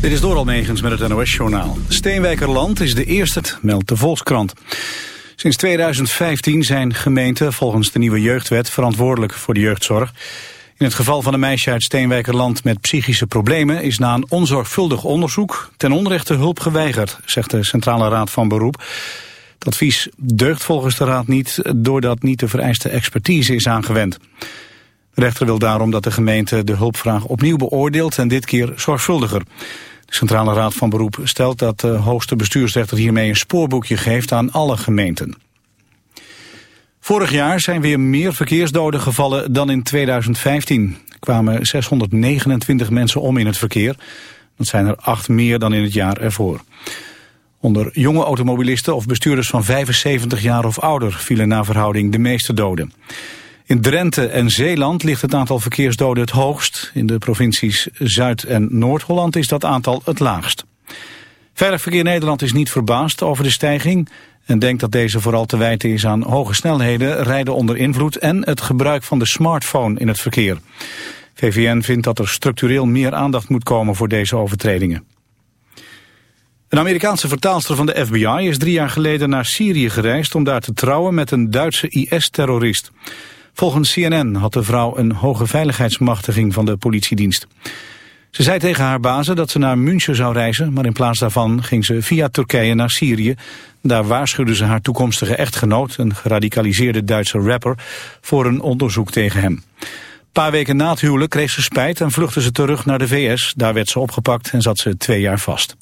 Dit is Doral Megens met het NOS-journaal. Steenwijkerland is de eerste, meldt de Volkskrant. Sinds 2015 zijn gemeenten volgens de nieuwe jeugdwet verantwoordelijk voor de jeugdzorg. In het geval van een meisje uit Steenwijkerland met psychische problemen... is na een onzorgvuldig onderzoek ten onrechte hulp geweigerd, zegt de Centrale Raad van Beroep. Het advies deugt volgens de Raad niet doordat niet de vereiste expertise is aangewend. De rechter wil daarom dat de gemeente de hulpvraag opnieuw beoordeelt en dit keer zorgvuldiger. De Centrale Raad van Beroep stelt dat de hoogste bestuursrechter hiermee een spoorboekje geeft aan alle gemeenten. Vorig jaar zijn weer meer verkeersdoden gevallen dan in 2015. Er kwamen 629 mensen om in het verkeer. Dat zijn er acht meer dan in het jaar ervoor. Onder jonge automobilisten of bestuurders van 75 jaar of ouder vielen na verhouding de meeste doden. In Drenthe en Zeeland ligt het aantal verkeersdoden het hoogst. In de provincies Zuid- en Noord-Holland is dat aantal het laagst. Veilig Verkeer Nederland is niet verbaasd over de stijging... en denkt dat deze vooral te wijten is aan hoge snelheden, rijden onder invloed... en het gebruik van de smartphone in het verkeer. VVN vindt dat er structureel meer aandacht moet komen voor deze overtredingen. Een Amerikaanse vertaalster van de FBI is drie jaar geleden naar Syrië gereisd... om daar te trouwen met een Duitse IS-terrorist. Volgens CNN had de vrouw een hoge veiligheidsmachtiging van de politiedienst. Ze zei tegen haar bazen dat ze naar München zou reizen, maar in plaats daarvan ging ze via Turkije naar Syrië. Daar waarschuwde ze haar toekomstige echtgenoot, een geradicaliseerde Duitse rapper, voor een onderzoek tegen hem. Een paar weken na het huwelijk kreeg ze spijt en vluchtte ze terug naar de VS. Daar werd ze opgepakt en zat ze twee jaar vast.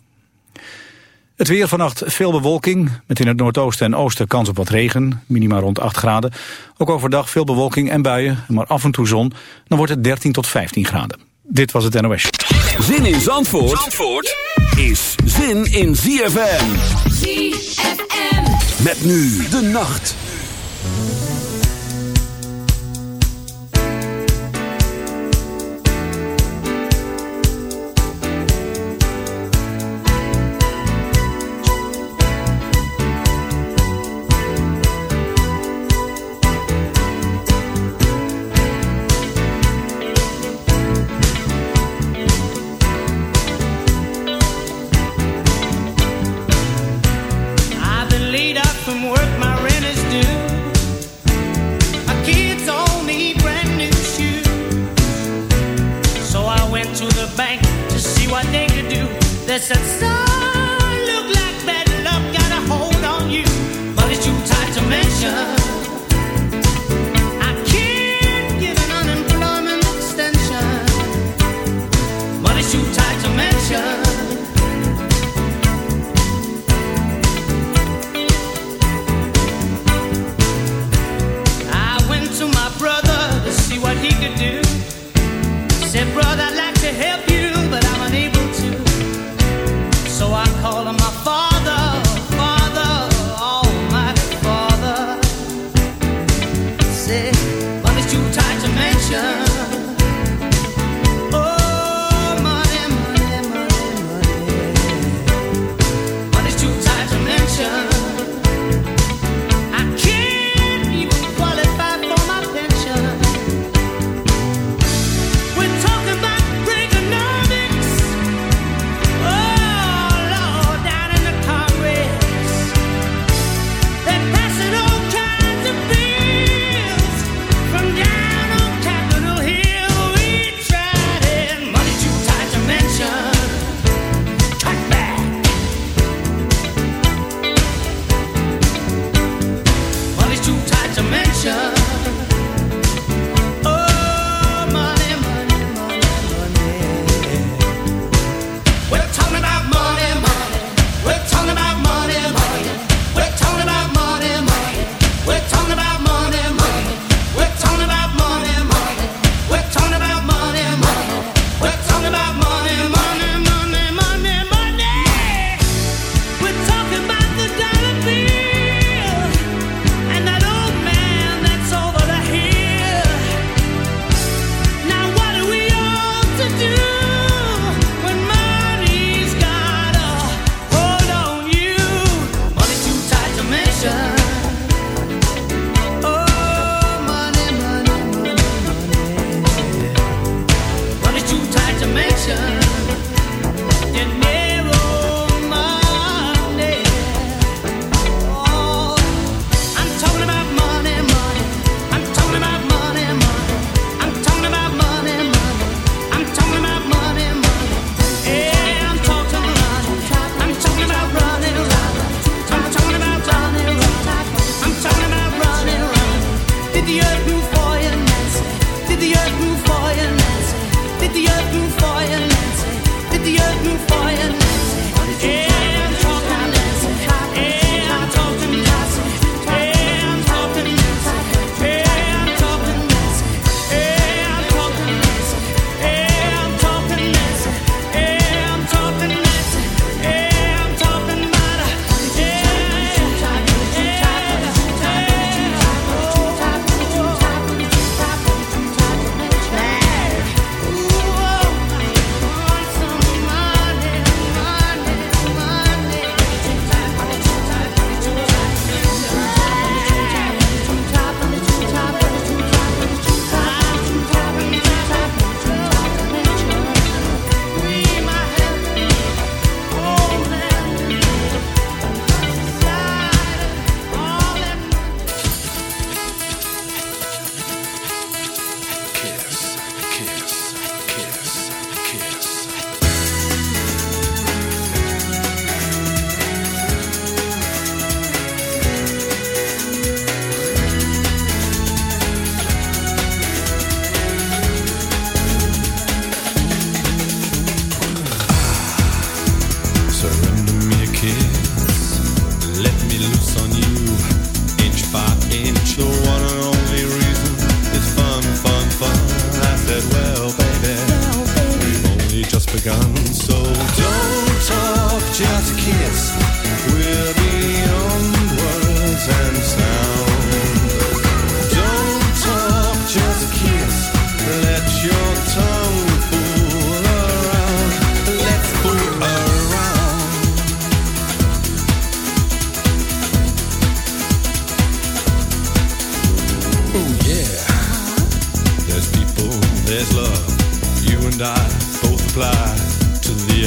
Het weer vannacht veel bewolking, met in het noordoosten en oosten kans op wat regen, minima rond 8 graden. Ook overdag veel bewolking en buien, maar af en toe zon. Dan wordt het 13 tot 15 graden. Dit was het NOS. Zin in Zandvoort, Zandvoort is zin in ZFM. ZFM. Met nu de nacht.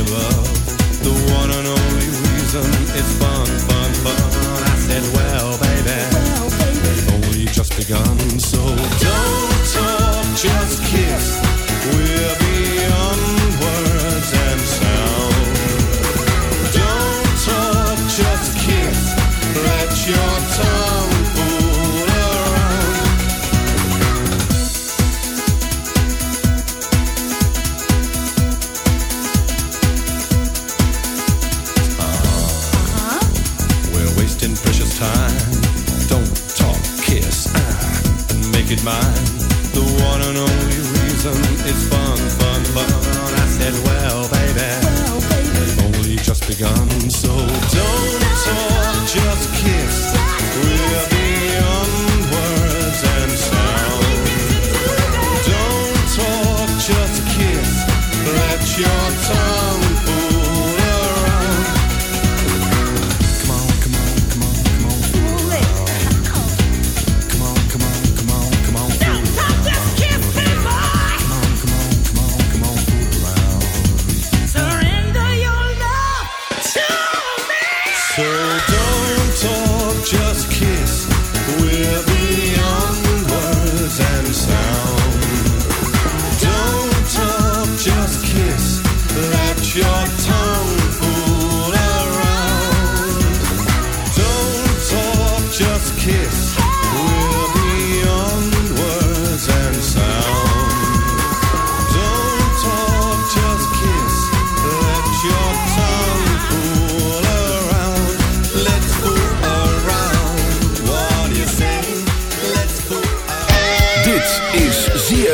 The one and only reason it's fun, fun, fun. I said, well, baby, well, baby. only just begun. So don't talk, just kiss. We're beyond.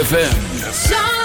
ZFM.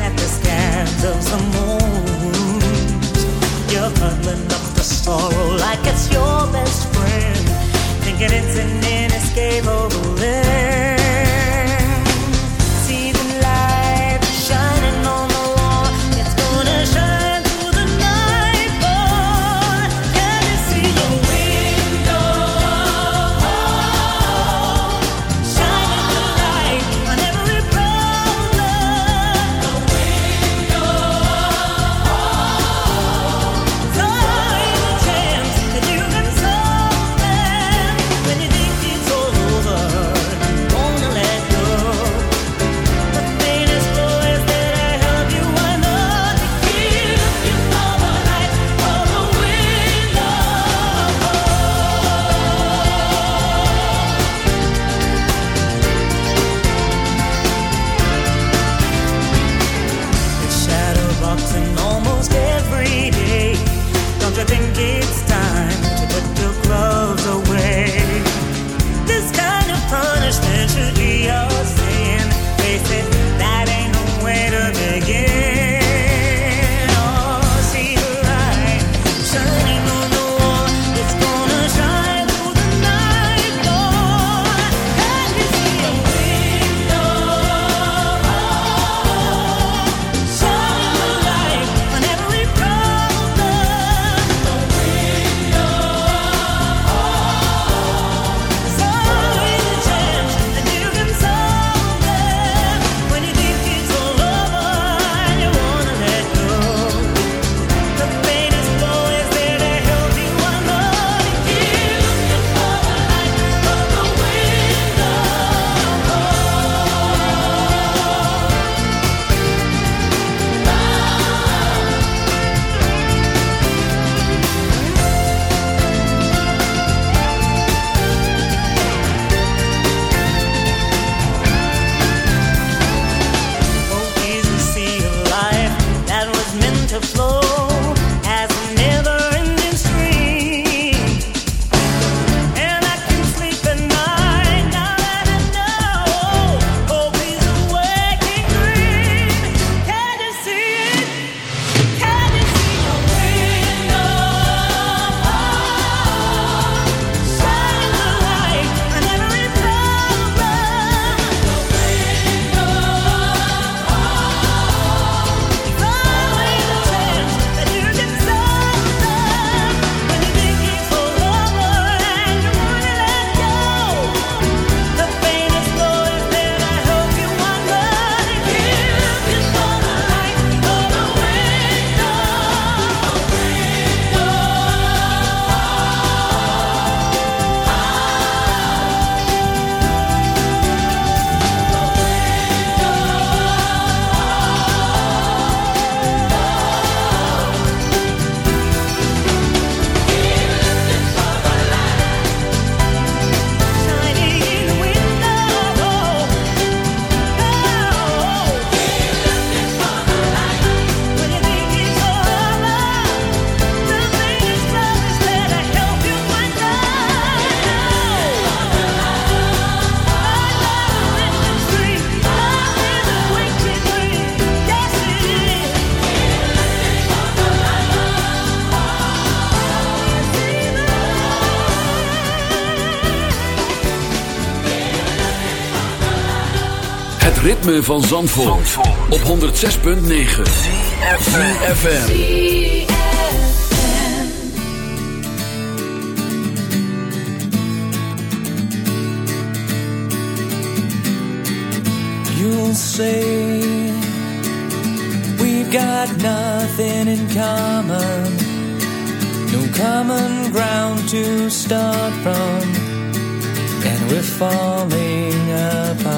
at the scars of some old ritme van Zandvoort, Zandvoort. op 106.9 CFFM You'll say We've got nothing in common. No common ground to start from. And we're falling apart.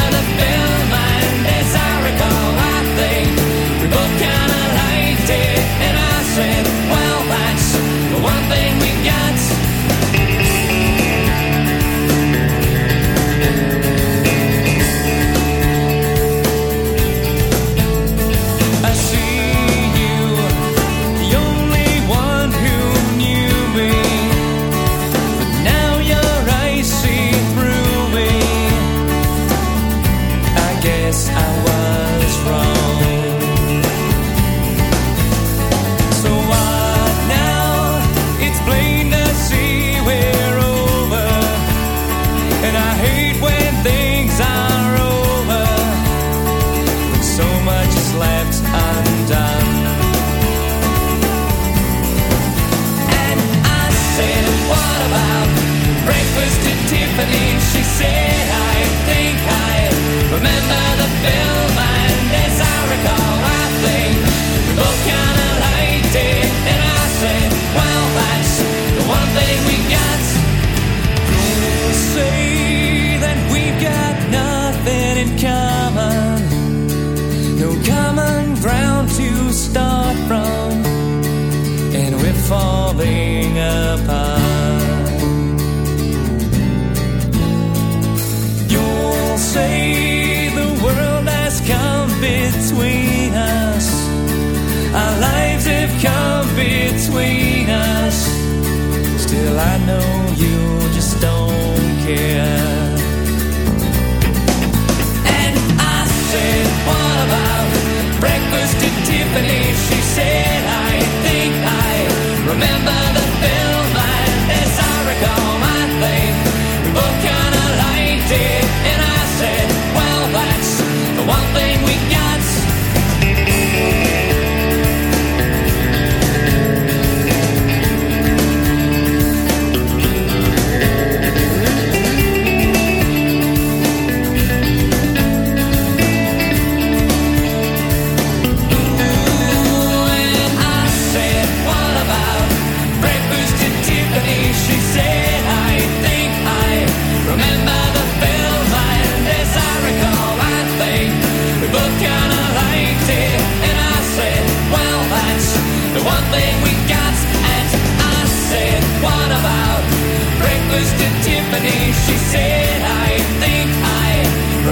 sand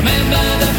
remember the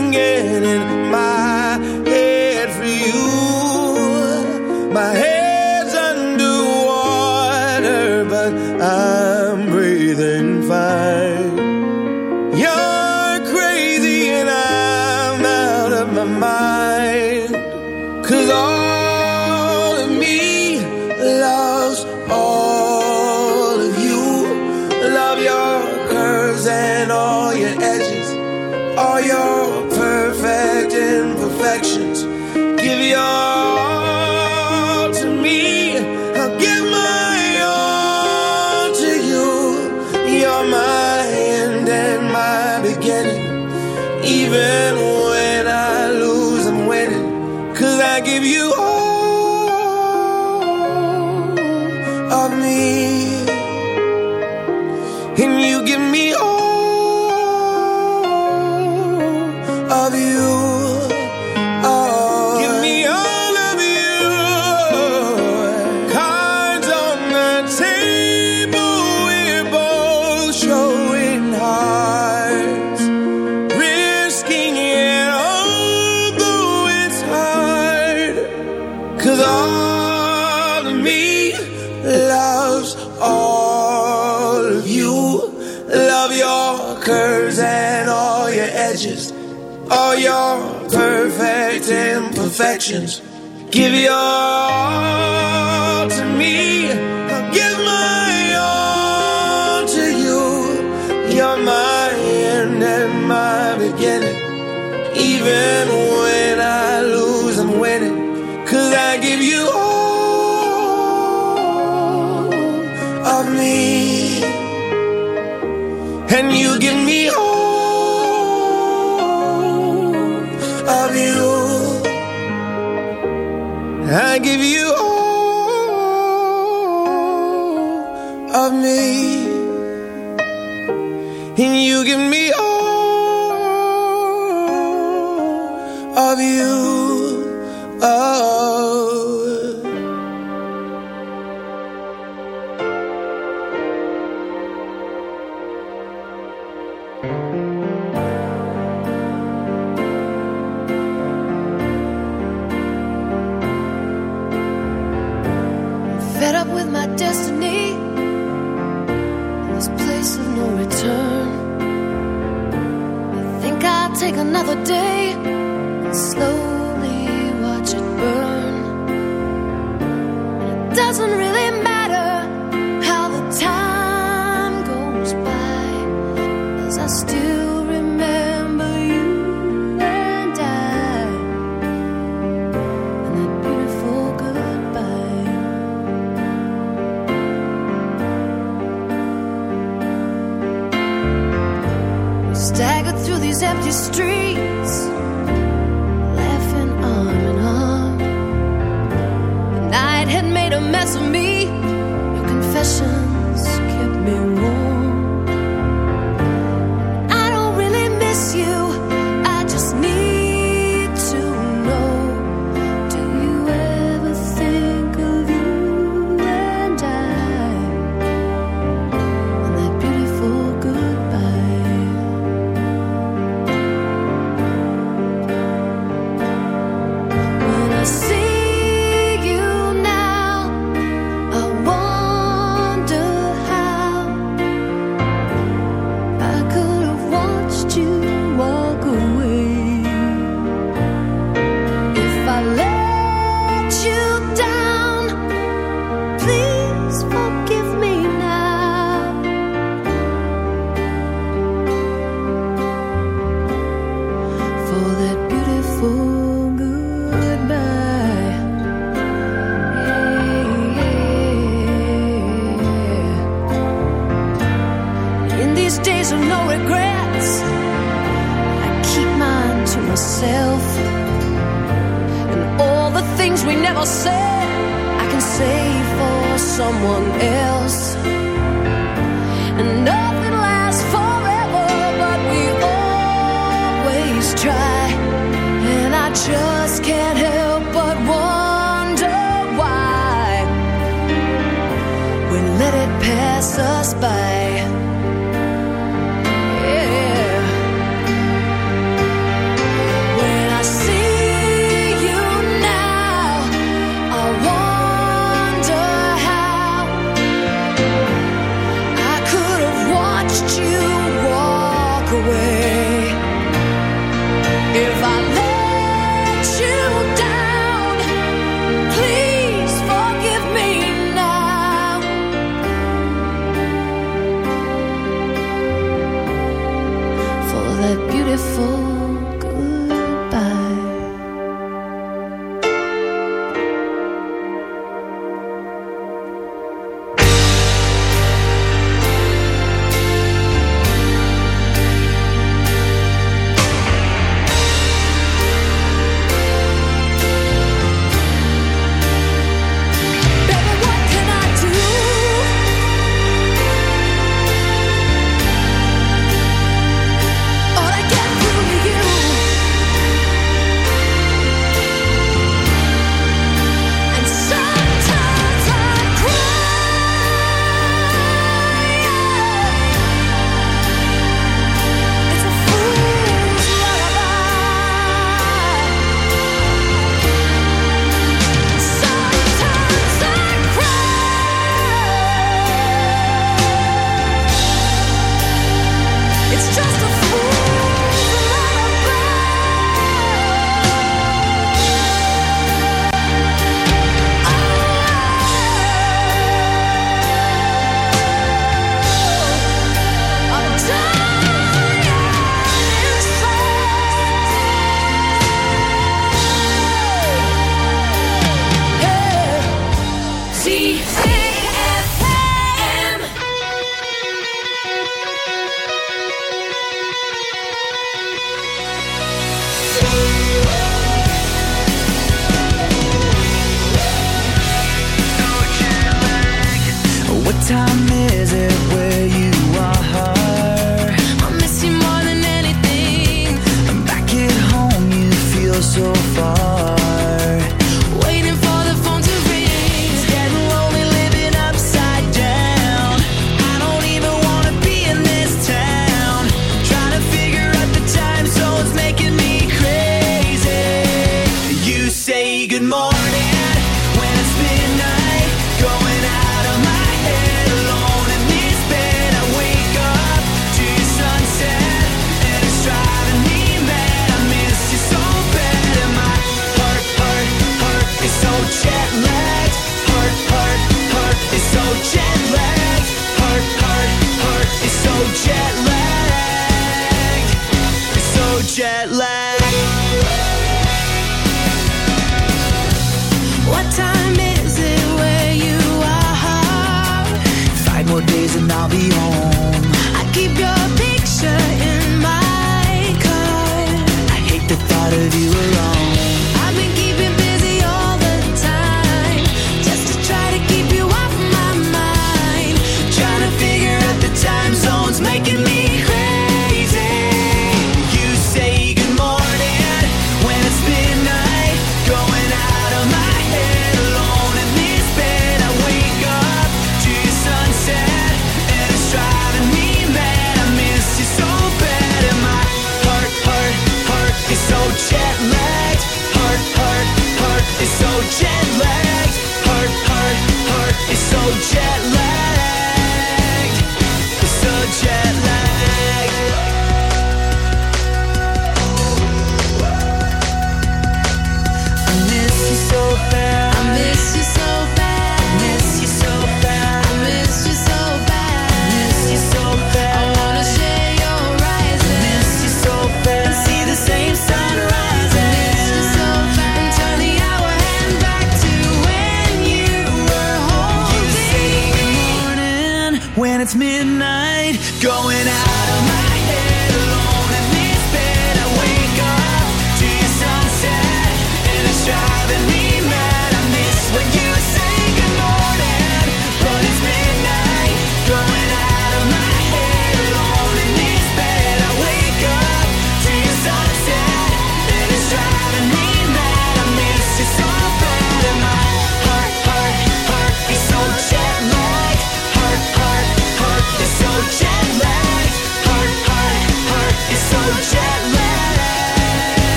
of me. Imperfections. Give your away another day slowly watch it burn. It doesn't really matter how the time goes by, as I still remember you and I, and that beautiful goodbye. Staggered through these empty streets, someone else. And nothing lasts forever But we always try. And I just can't help but wonder why. We let it pass us by.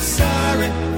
sorry.